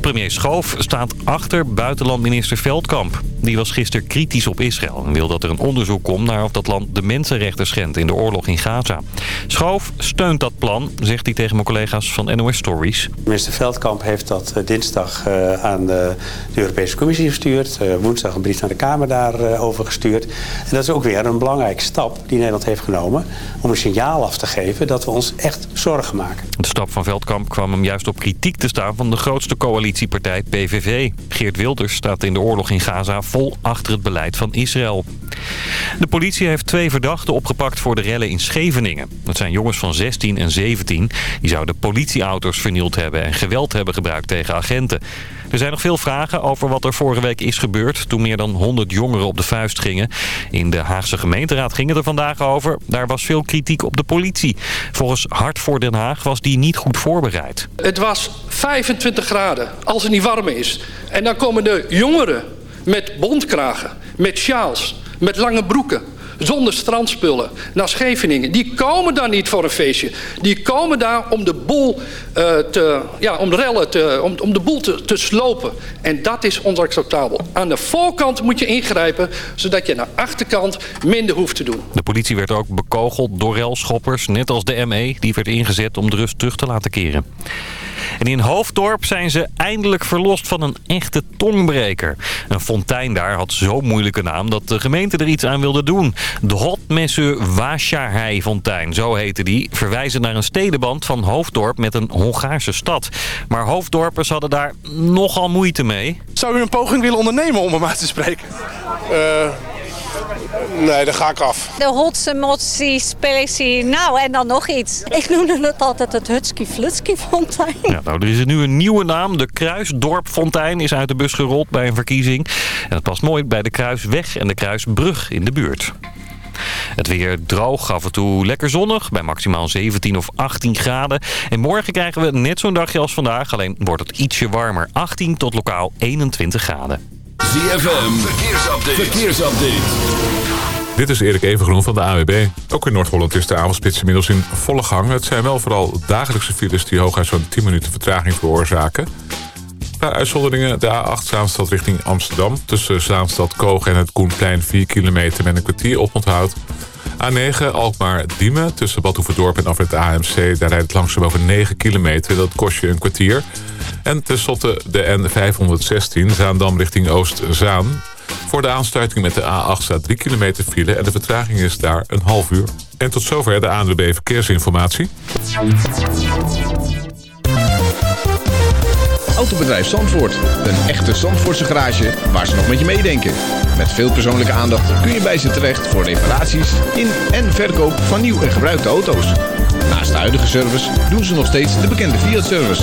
Premier Schoof staat achter buitenlandminister Veldkamp. Die was gisteren kritisch op Israël en wil dat er een onderzoek komt naar of dat land de mensenrechten schendt in de oorlog in Gaza. Schoof steunt dat plan, zegt hij tegen mijn collega's van NOS Stories. Minister Veldkamp heeft dat eh, dinsdag uh, aan de, de, Europese Commissie gestuurd. Woensdag een brief naar de Kamer daarover gestuurd. En dat is ook weer een belangrijke stap die Nederland heeft genomen om een signaal af te geven dat we ons echt zorgen maken. De stap van Veldkamp kwam hem juist op kritiek te staan van de grootste coalitiepartij PVV. Geert Wilders staat in de oorlog in Gaza vol achter het beleid van Israël. De politie heeft twee verdachten opgepakt voor de rellen in Scheveningen. Dat zijn jongens van 16 en 17. Die zouden politieauto's vernield hebben en geweld hebben gebruikt tegen agenten. Er zijn nog veel vragen over wat er vorige week is gebeurd... toen meer dan 100 jongeren op de vuist gingen. In de Haagse gemeenteraad ging het er vandaag over. Daar was veel kritiek op de politie. Volgens Hart voor Den Haag was die niet goed voorbereid. Het was 25 graden, als het niet warm is. En dan komen de jongeren met bondkragen, met sjaals, met lange broeken zonder strandspullen naar Scheveningen. Die komen daar niet voor een feestje. Die komen daar om de boel, uh, te, ja, om rellen te, om, om de boel te, te slopen. En dat is onacceptabel. Aan de voorkant moet je ingrijpen, zodat je de achterkant minder hoeft te doen. De politie werd ook bekogeld door relschoppers, net als de ME. Die werd ingezet om de rust terug te laten keren. En in Hoofddorp zijn ze eindelijk verlost van een echte tongbreker. Een fontein daar had zo'n moeilijke naam dat de gemeente er iets aan wilde doen. De Hotmesse Washahei fontein, zo heette die, verwijzen naar een stedenband van Hoofddorp met een Hongaarse stad. Maar Hoofddorpers hadden daar nogal moeite mee. Zou u een poging willen ondernemen om hem uit te spreken? Uh, Nee, daar ga ik af. De hotse, motsie, nou en dan nog iets. Ik noemde het altijd het Hutski Flutski fontein. Ja, nou, er is nu een nieuwe naam. De Kruisdorp fontein is uit de bus gerold bij een verkiezing. En het past mooi bij de Kruisweg en de Kruisbrug in de buurt. Het weer droog, af en toe lekker zonnig, bij maximaal 17 of 18 graden. En morgen krijgen we net zo'n dagje als vandaag, alleen wordt het ietsje warmer. 18 tot lokaal 21 graden. ZFM, verkeersupdate. verkeersupdate. Dit is Erik Evengroen van de AWB. Ook in Noord-Holland is de avondspits inmiddels in volle gang. Het zijn wel vooral dagelijkse files die hooguit zo'n 10 minuten vertraging veroorzaken. Een paar uitzonderingen. De A8 Zaanstad richting Amsterdam. Tussen Zaanstad, Koog en het Koenplein 4 kilometer met een kwartier oponthoud. A9 Alkmaar-Diemen tussen Badhoevedorp en af het AMC. Daar rijdt het langzaam over 9 kilometer. Dat kost je een kwartier. En tenslotte de N516 Zaandam richting Oost-Zaan. Voor de aansluiting met de A8 staat 3 kilometer file en de vertraging is daar een half uur. En tot zover de ANWB Verkeersinformatie. Autobedrijf Zandvoort. Een echte Zandvoortse garage waar ze nog met je meedenken. Met veel persoonlijke aandacht kun je bij ze terecht voor reparaties in en verkoop van nieuw en gebruikte auto's. Naast de huidige service doen ze nog steeds de bekende Fiat-service.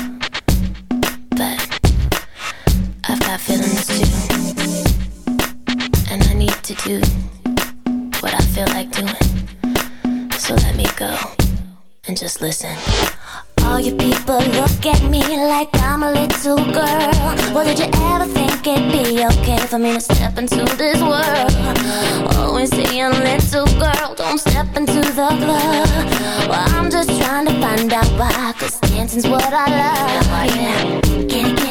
Got feelings too. And I need to do what I feel like doing. So let me go and just listen. All you people look at me like I'm a little girl. Well, did you ever think it'd be okay for me to step into this world? Always saying, little girl, don't step into the club. Well, I'm just trying to find out why, cause dancing's what I love. Oh, yeah. Get it, get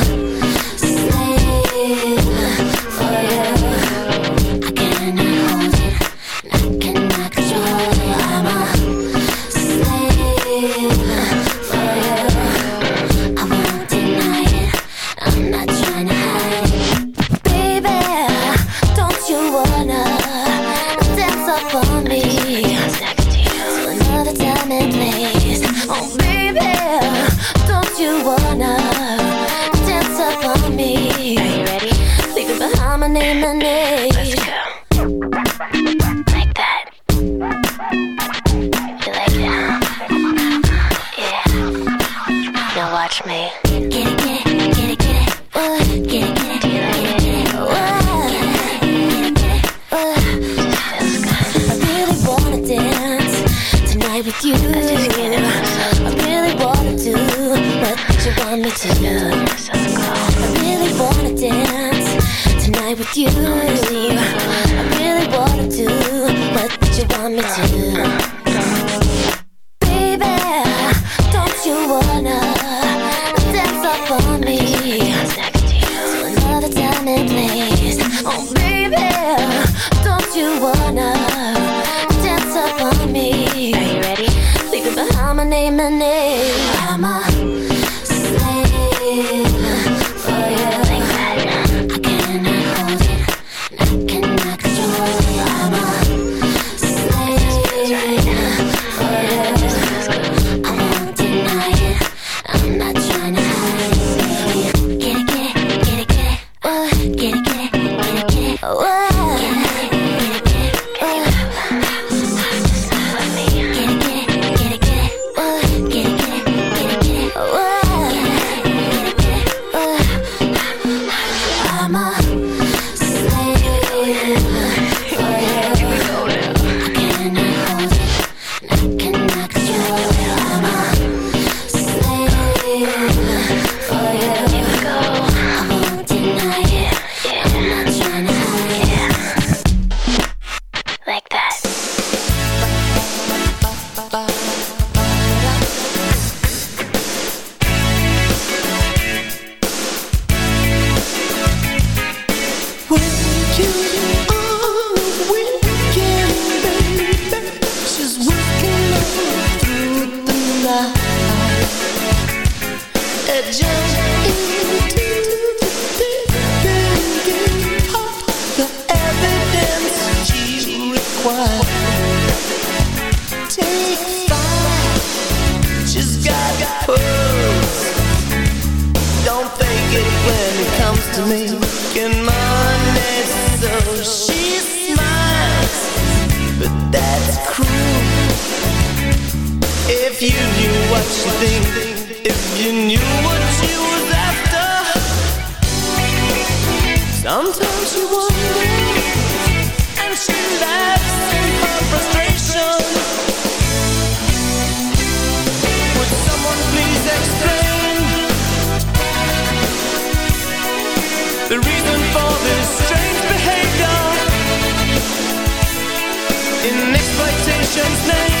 you I just can't I really wanna do What you want me to do I really wanna dance Tonight with you I really wanna do What you want me to do. Take five. She's got pearls. Don't fake it when it comes to making money. So she smiles, but that's cruel. If you knew what you think, if you knew what was after, sometimes you wonder and she laughs. Jay's name.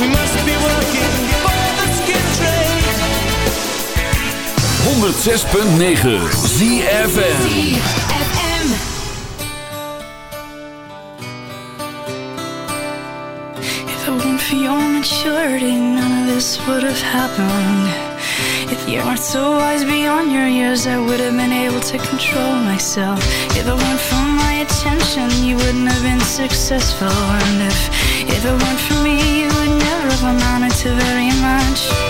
106.9 ZFN For your maturity, none of this would have happened. If you weren't so wise beyond your years, I would have been able to control myself. If it weren't for my attention, you wouldn't have been successful. And if, if it weren't for me, girls I'm to very much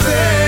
today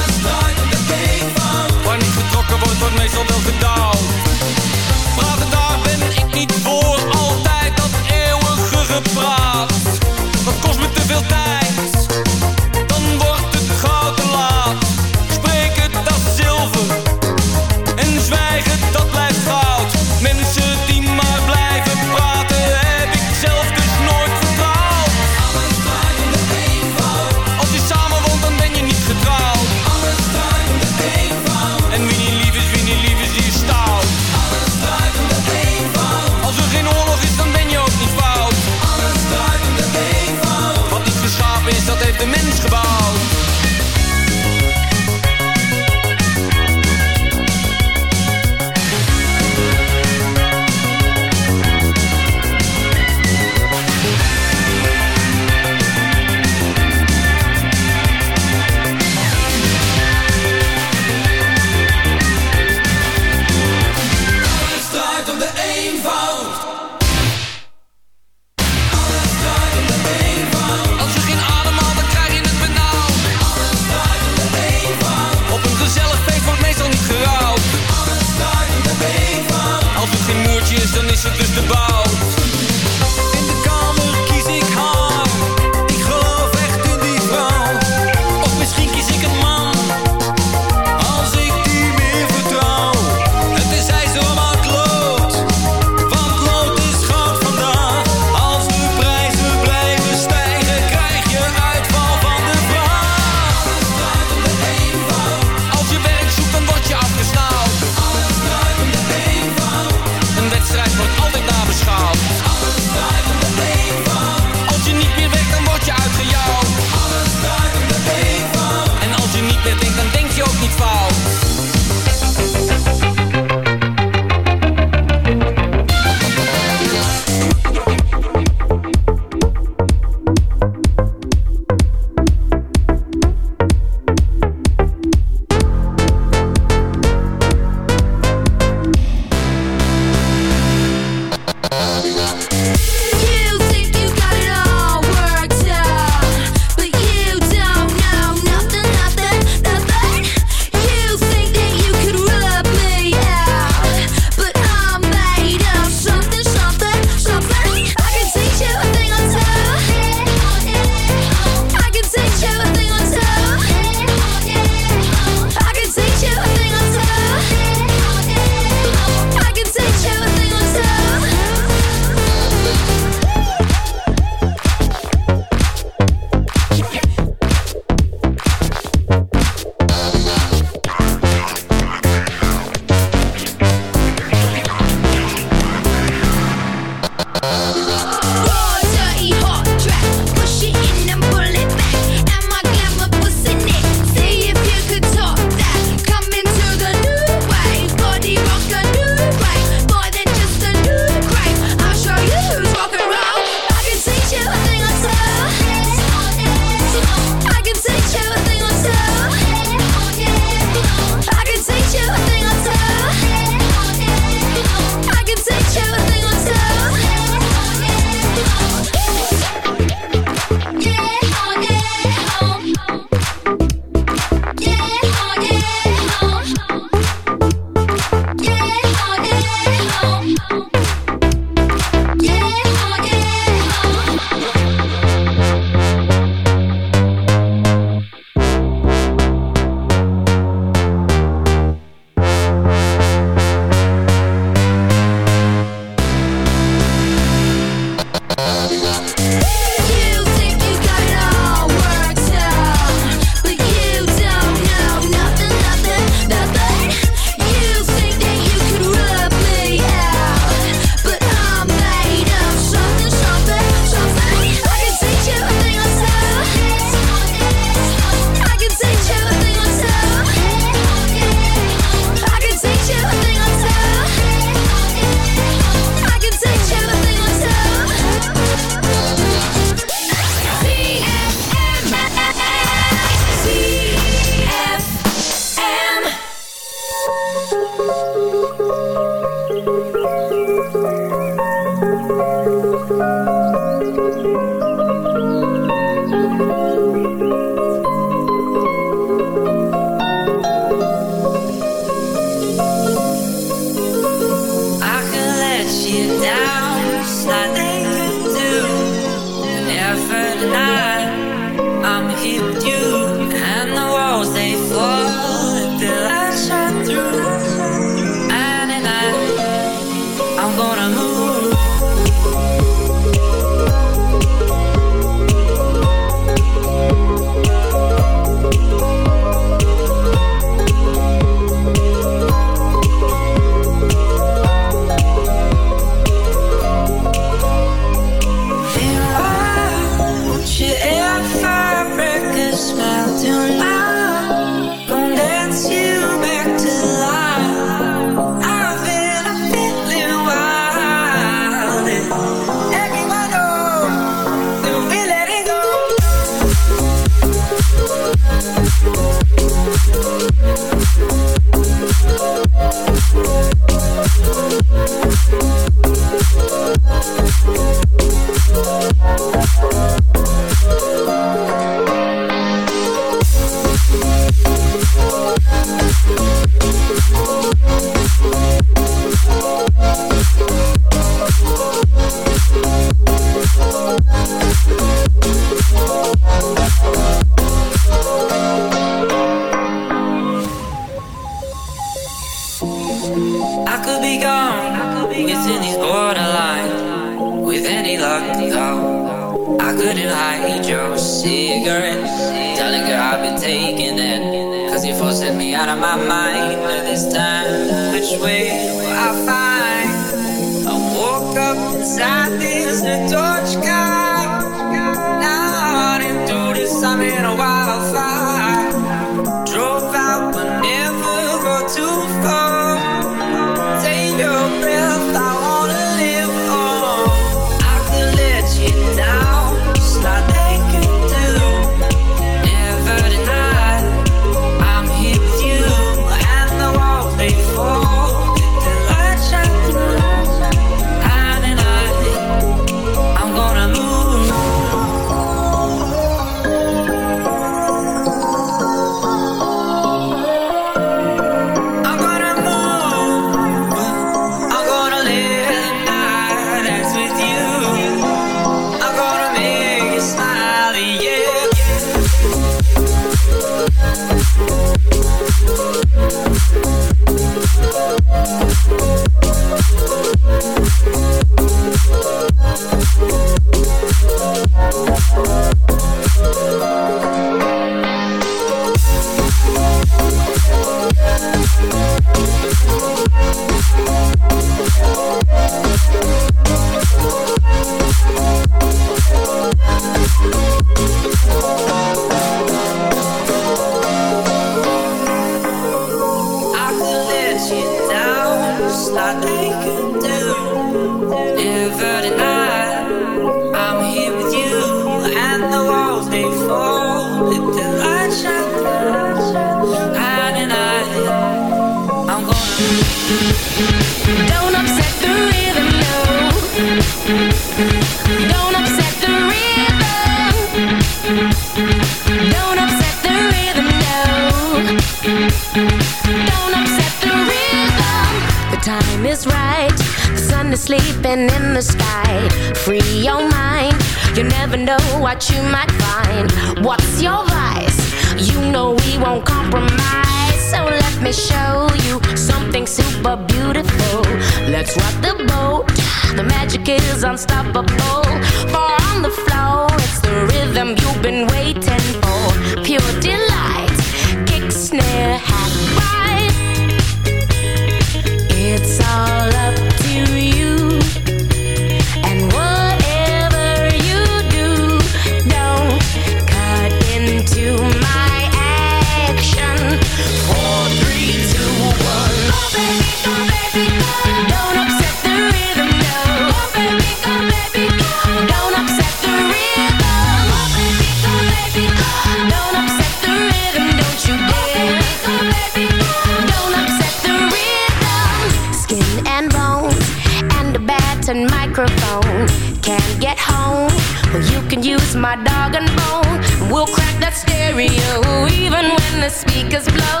my dog and bone. We'll crack that stereo even when the speakers blow.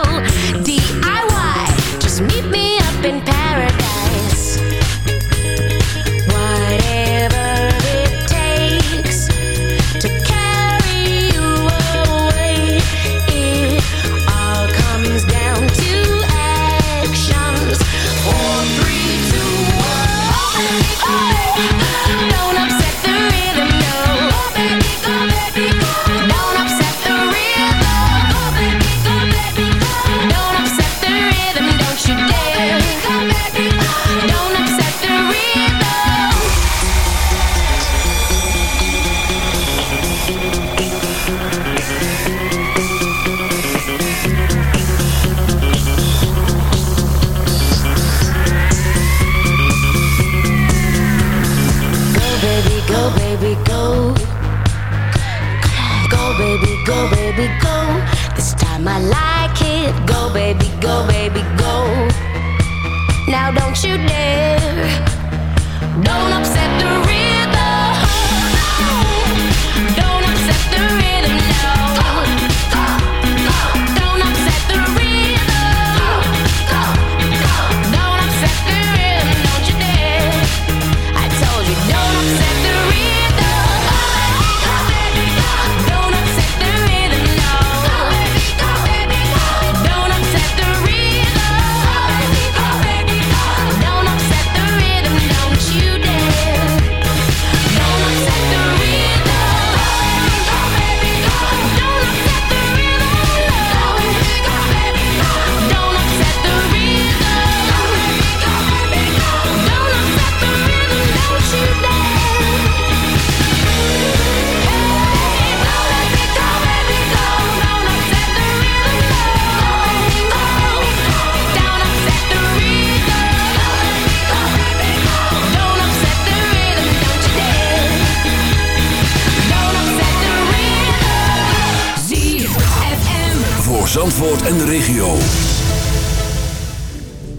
DIY,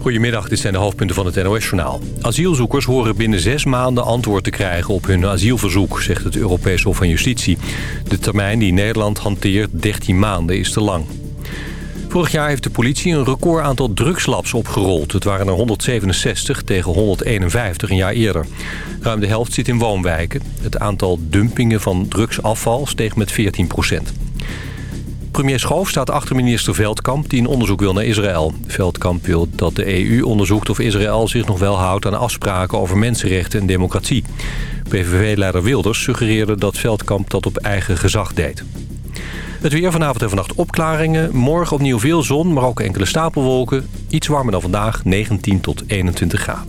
Goedemiddag, dit zijn de hoofdpunten van het NOS-journaal. Asielzoekers horen binnen zes maanden antwoord te krijgen op hun asielverzoek, zegt het Europees Hof van Justitie. De termijn die Nederland hanteert, 13 maanden, is te lang. Vorig jaar heeft de politie een record aantal drugslabs opgerold. Het waren er 167 tegen 151 een jaar eerder. Ruim de helft zit in woonwijken. Het aantal dumpingen van drugsafval steeg met 14 procent. Premier Schoof staat achter minister Veldkamp die een onderzoek wil naar Israël. Veldkamp wil dat de EU onderzoekt of Israël zich nog wel houdt aan afspraken over mensenrechten en democratie. PVV-leider Wilders suggereerde dat Veldkamp dat op eigen gezag deed. Het weer vanavond en vannacht opklaringen. Morgen opnieuw veel zon, maar ook enkele stapelwolken. Iets warmer dan vandaag, 19 tot 21 graden.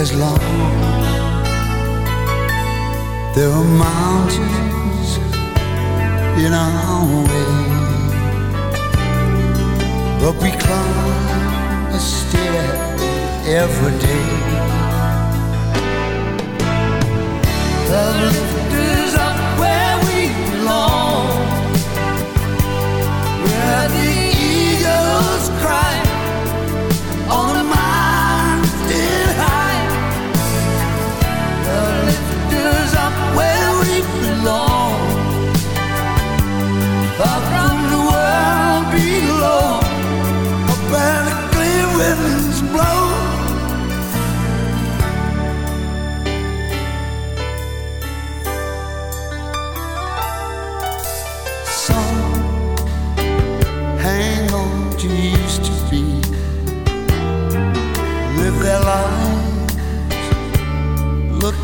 is long There are mountains in our way. But we climb a every day. Love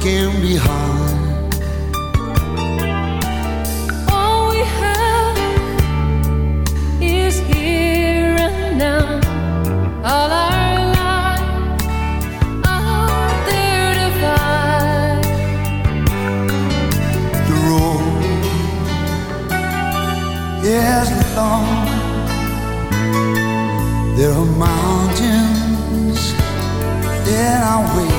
can be hard. All we have is here and now. All our lives are there to find. The road is long. There are mountains in our way.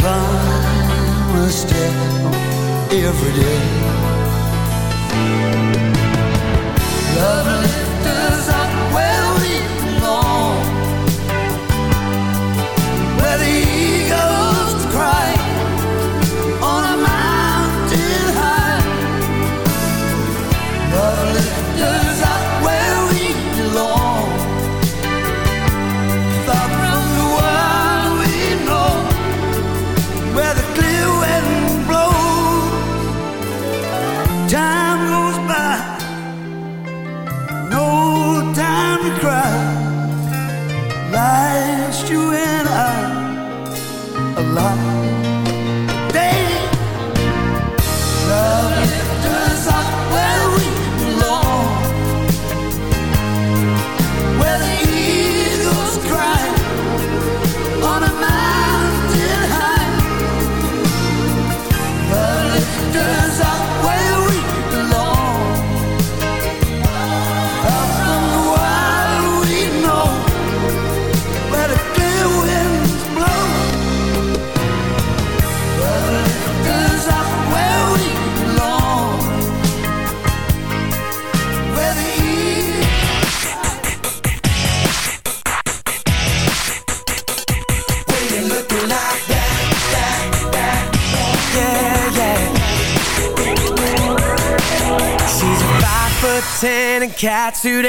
promised it every day. tattooed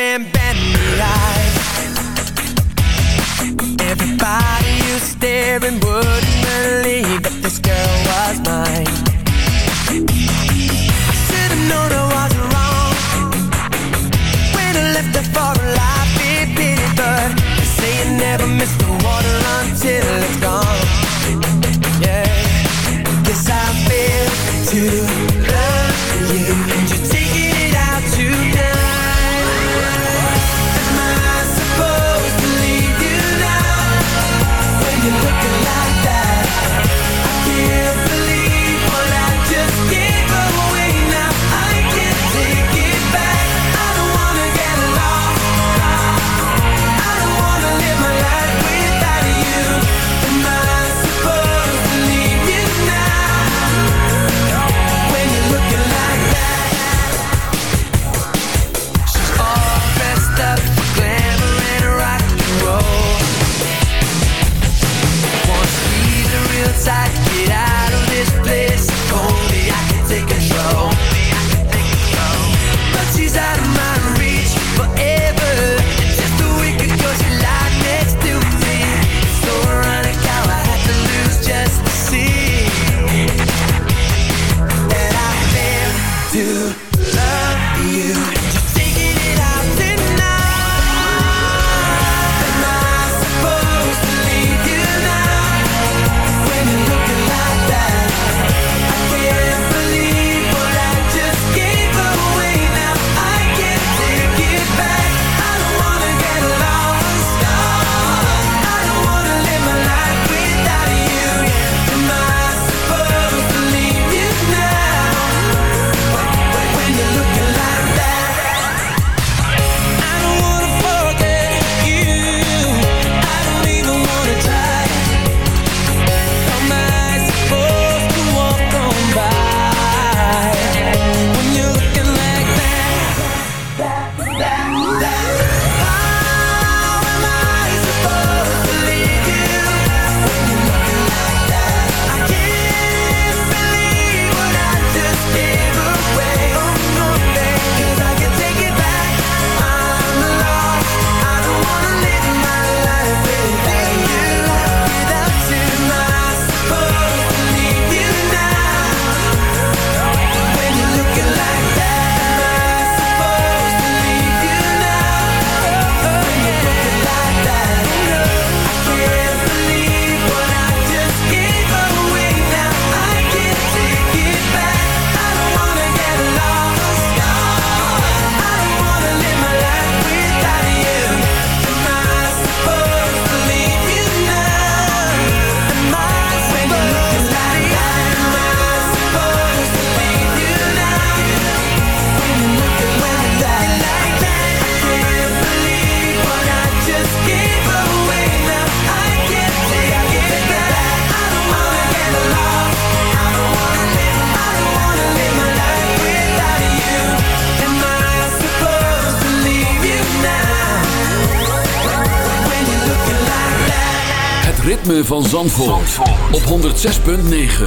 van Zandvoort, op 106.9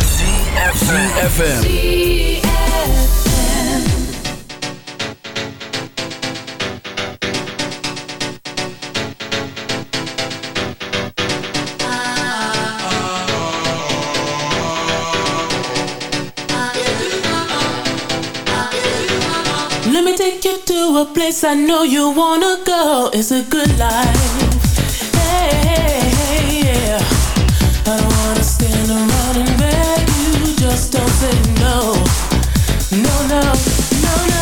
CFFM Let me take you to a place I know you wanna go. It's a good life. no, no, no.